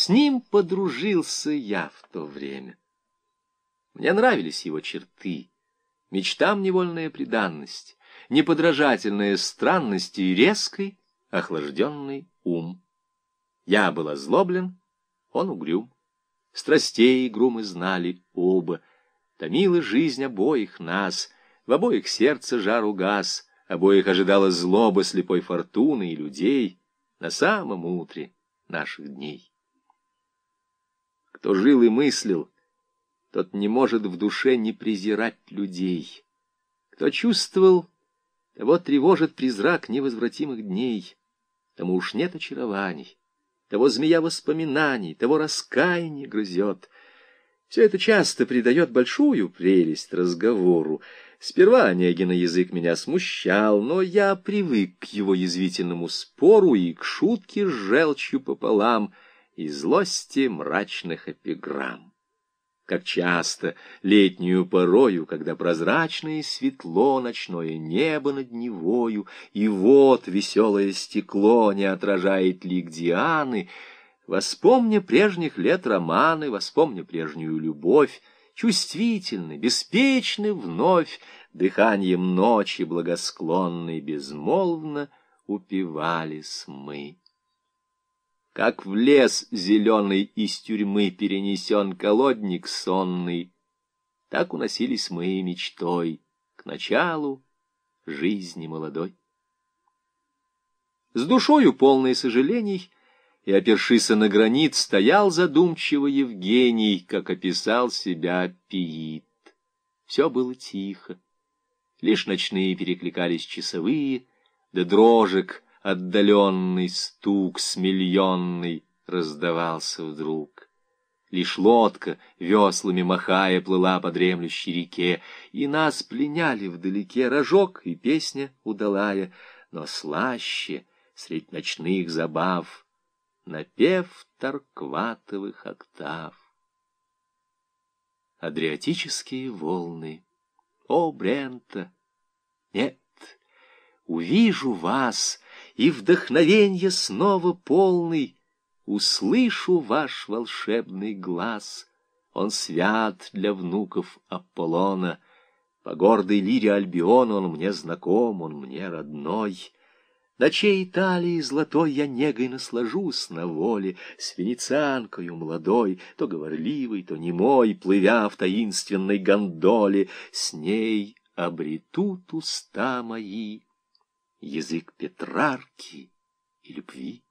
С ним подружился я в то время. Мне нравились его черты, мечтам невольная преданность, неподражательная странность и резкий, охлажденный ум. Я был озлоблен, он угрюм. Страстей игру мы знали оба, томила жизнь обоих нас, в обоих сердце жар угас, обоих ожидала злоба слепой фортуны и людей на самом утре наших дней. Кто жил и мыслил, тот не может в душе не презирать людей. Кто чувствовал, того тревожит призрак невозвратимых дней, тому уж нет очарований, того змея воспоминаний, того раскаяние грызет. Все это часто придает большую прелесть разговору. Сперва Онегина язык меня смущал, но я привык к его язвительному спору и к шутке с желчью пополам и злости мрачных эпиграмм как часто летнюю порою, когда прозрачное светло ночное небо над Невою, и вот веселое стекло не отражает лик Дианы, воспомня прежних лет романы, воспомня прежнюю любовь, чувствительны, беспечны вновь, дыханием ночи благосклонной безмолвно упивались мы. Как в лес зеленый из тюрьмы перенесен колодник сонный, так уносились мы мечтой к началу жизни молодой. С душою полной сожалений и, опершися на гранит, стоял задумчиво Евгений, как описал себя Пиит. Все было тихо, лишь ночные перекликались часовые, да дрожек — отдаленный стук смильонный раздавался вдруг. Лишь лодка, веслами махая, плыла по дремлющей реке, и нас пленяли вдалеке рожок и песня удалая, но слаще, средь ночных забав, напев торкватовых октав. Адриатические волны, о, Брента, нет, увижу вас — и вдохновенье снова полный, услышу ваш волшебный глаз. Он свят для внуков Аполлона, по гордой лире Альбиона он мне знаком, он мне родной. На чьей Италии золотой я негой наслажусь на воле, С венецианкою молодой, то говорливой, то немой, Плывя в таинственной гондоле, С ней обретут уста мои язык Петрарки и любви.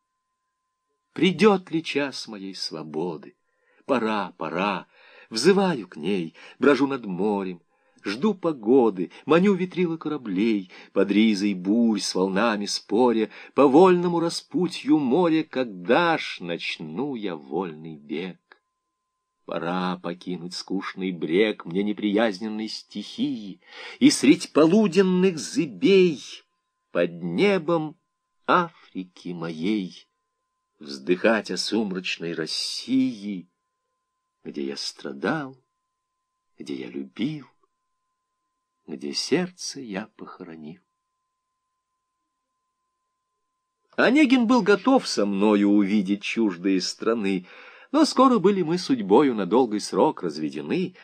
Придет ли час моей свободы? Пора, пора, взываю к ней, брожу над морем, жду погоды, маню ветрила кораблей, под ризой бурь с волнами споря, по вольному распутью моря, когда ж начну я вольный бег? Пора покинуть скучный брег мне неприязненной стихии, и средь полуденных зыбей под небом Африки моей вздыхать о сумрачной России, где я страдал, где я любил, где сердце я похоронил. Онегин был готов со мною увидеть чуждые страны, но скоро были мы судьбою на долгий срок разведены.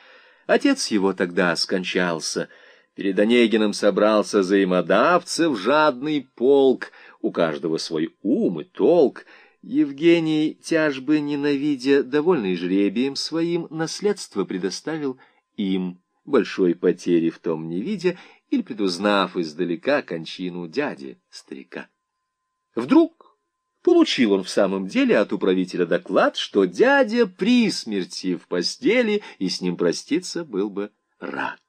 Отец его тогда скончался — Перед Онегиным собрался взаимодавцев жадный полк, у каждого свой ум и толк. Евгений, тяжбы ненавидя, довольный жребием своим, наследство предоставил им, большой потери в том не видя, или предузнав издалека кончину дяди, старика. Вдруг получил он в самом деле от управителя доклад, что дядя при смерти в постели и с ним проститься был бы рад.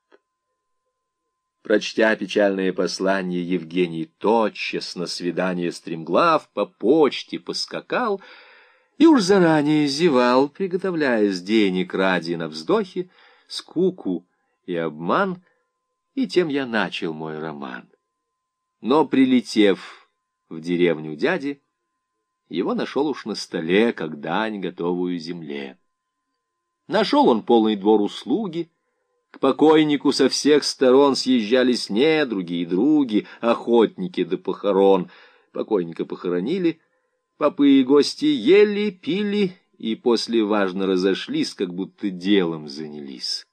Прочтя печальное послание, Евгений тотчас на свидание стремглав по почте поскакал и уж заранее зевал, приготовляясь денег ради на вздохе, скуку и обман, и тем я начал мой роман. Но, прилетев в деревню дяди, его нашел уж на столе, как дань, готовую земле. Нашел он полный двор услуги, к покойнику со всех сторон съезжались недруги и други, охотники до похорон. Покойника похоронили, попы и гости ели, пили и после важно разошлись, как будто делом занялись.